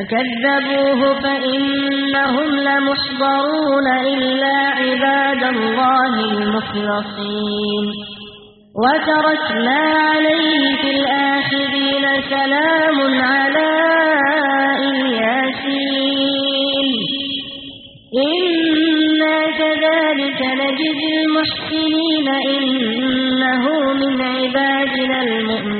فكذبوه فإنهم لمحضرون إلا عباد الله المخلصين. وتركنا عليه في الآخرين سلام على إياسين إنا كذلك نجزي المحسنين. إنه من عبادنا المؤمنين.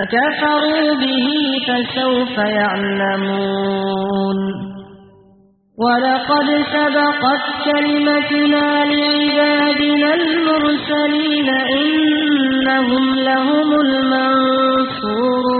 فكفروا به فسوف يعلمون. ولقد سبقت كلمتنا لعبادنا المرسلين إنهم لهم المنصورون.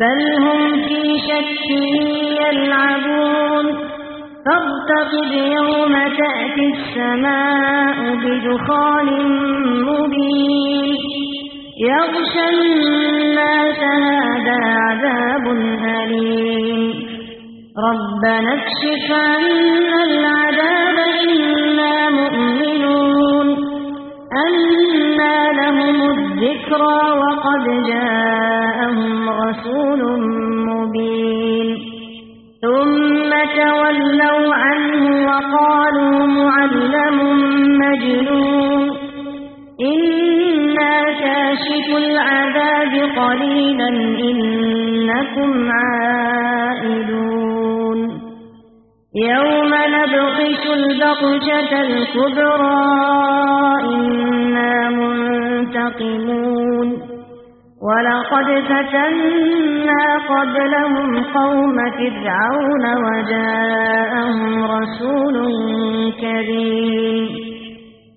بل هم في شك يلعبون. فارتقب يوم تأتي السماء بدخان مبين. يغشى الناس هذا عذاب أليم. ربنا اكشف عنا العذاب إنا مؤمنون. أنا لهم الذكرى وقد جاءهم رسول إنا كاشف العذاب قليلا إنكم عائدون يوم نبطش البطشة الكبرى إنا منتقمون ولقد فتنا قبلهم قوم فرعون وجاءهم رسول كريم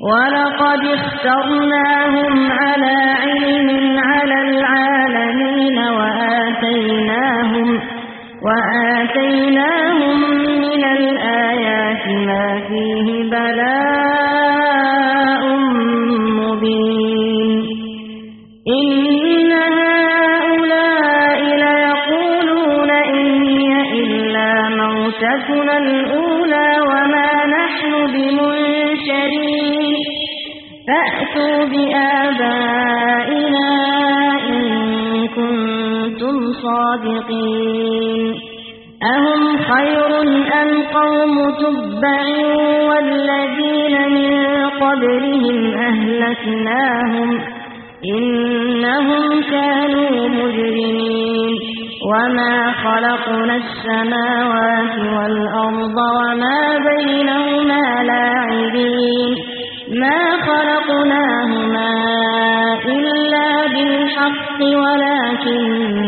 ولقد اخترناهم على علم على العالمين وآتيناهم وآتيناهم من الآيات ما فيه بلاء صادقين أهم خير أم قوم تبع والذين من قبلهم أهلكناهم إنهم كانوا مجرمين وما خلقنا السماوات والأرض وما بينهما لاعبين ما خلقناهما إلا بالحق ولكن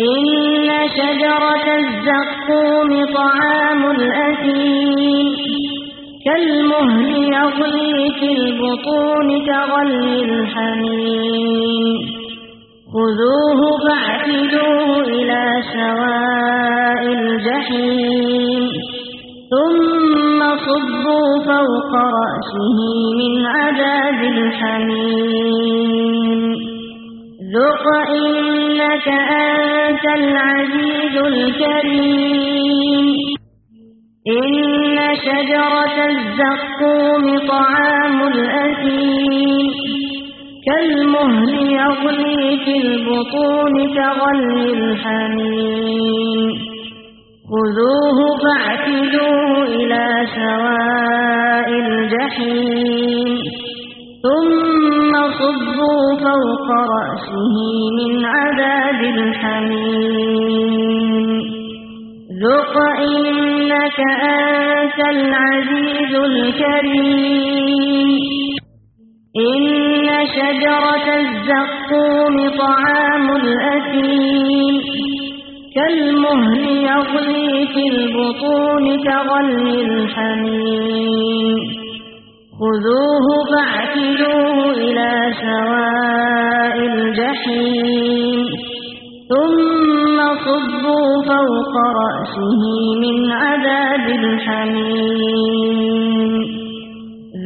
إن شجرة الزقوم طعام الأثيم كالمهل يغلي في البطون كغلي الحميم خذوه فاعتدوه إلى سواء الجحيم ثم صبوا فوق رأسه من عذاب الحميم ذق إنك أنت العزيز الكريم. إن شجرة الزقوم طعام الأثيم. كالمهل يغلي في البطون كغلي الحميم. خذوه فاعتدوه إلى سواء الجحيم. ثم صبوا فوق رأسه من عذاب الحميم. ذق إنك أنت العزيز الكريم. إن شجرة الزقوم طعام الأثيم. كالمهل يغلي في البطون كغلي الحميم. خذوه فاعتلوه إلى سواء الجحيم. ثم صبوا فوق رأسه من عذاب الحميم.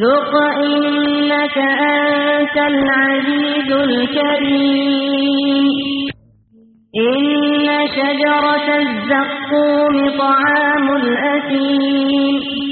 ذق إنك أنت العزيز الكريم. إن شجرة الزقوم طعام الأثيم.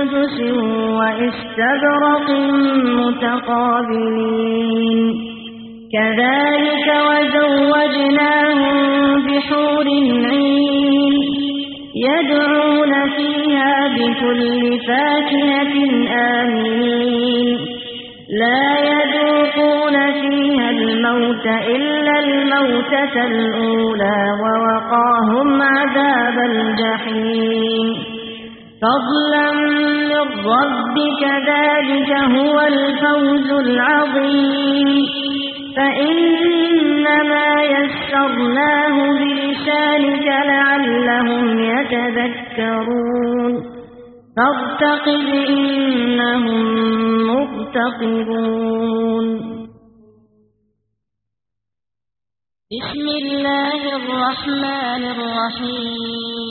وإستبرق متقابلين. كذلك وزوجناهم بحور عين يدعون فيها بكل فاكهة آمين لا يذوقون فيها الموت إلا الموتة الأولى ووقاهم عذاب الجحيم. فضلا من ربك ذلك هو الفوز العظيم. فإنما يسرناه بلسانك لعلهم يتذكرون. فارتقب إنهم مرتقبون بسم الله الرحمن الرحيم.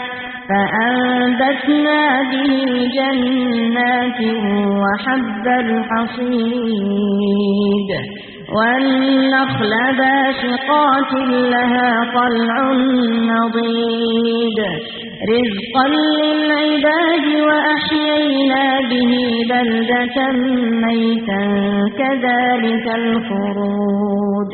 فأنبتنا به جنات وحب الحصيد والنخل باسقات لها طلع نضيد. رزقا للعباد وأحيينا به بلدة ميتا كذلك الخروج.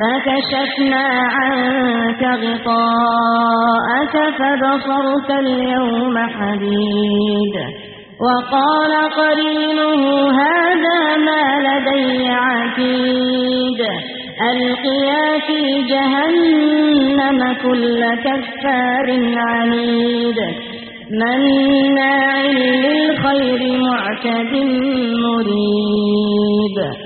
فكشفنا عنك غطاءك فبصرت اليوم حديد وقال قرينه هذا ما لدي عتيد ألقيا في جهنم كل كفار عنيد مناع للخير معتد مريب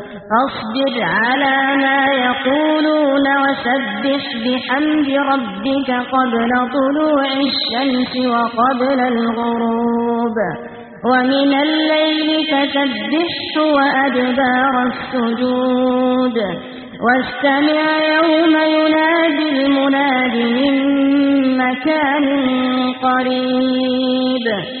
فاصبر على ما يقولون وسبح بحمد ربك قبل طلوع الشمس وقبل الغروب. ومن الليل فسبحه وأدبار السجود. واستمع يوم ينادي المناد من مكان قريب.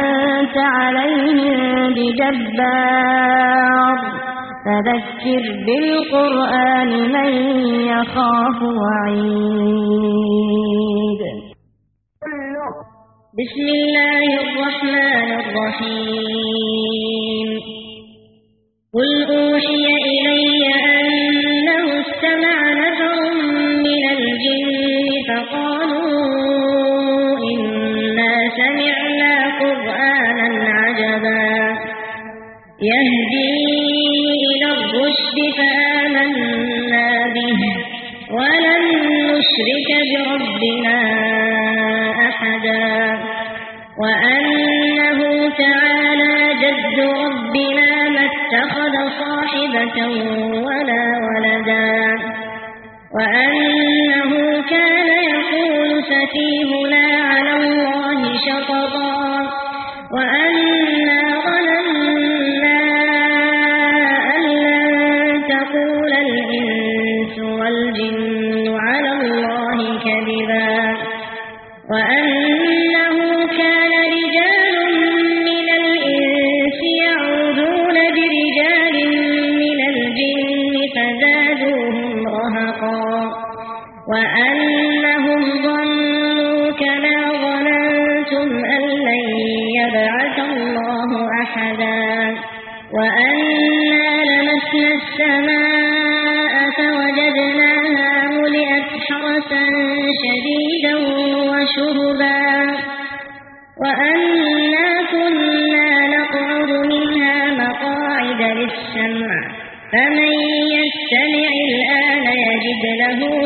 عليهم بجبار. فذكر بالقرآن من يخاف وعيد. بسم الله الرحمن الرحيم. قل أوحي إلي يقول سفيهنا على الله شططا وأنا ظننا أن لن تقول الإنس والجن على الله كذبا وأنه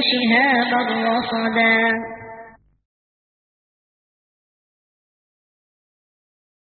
شهابا رصدا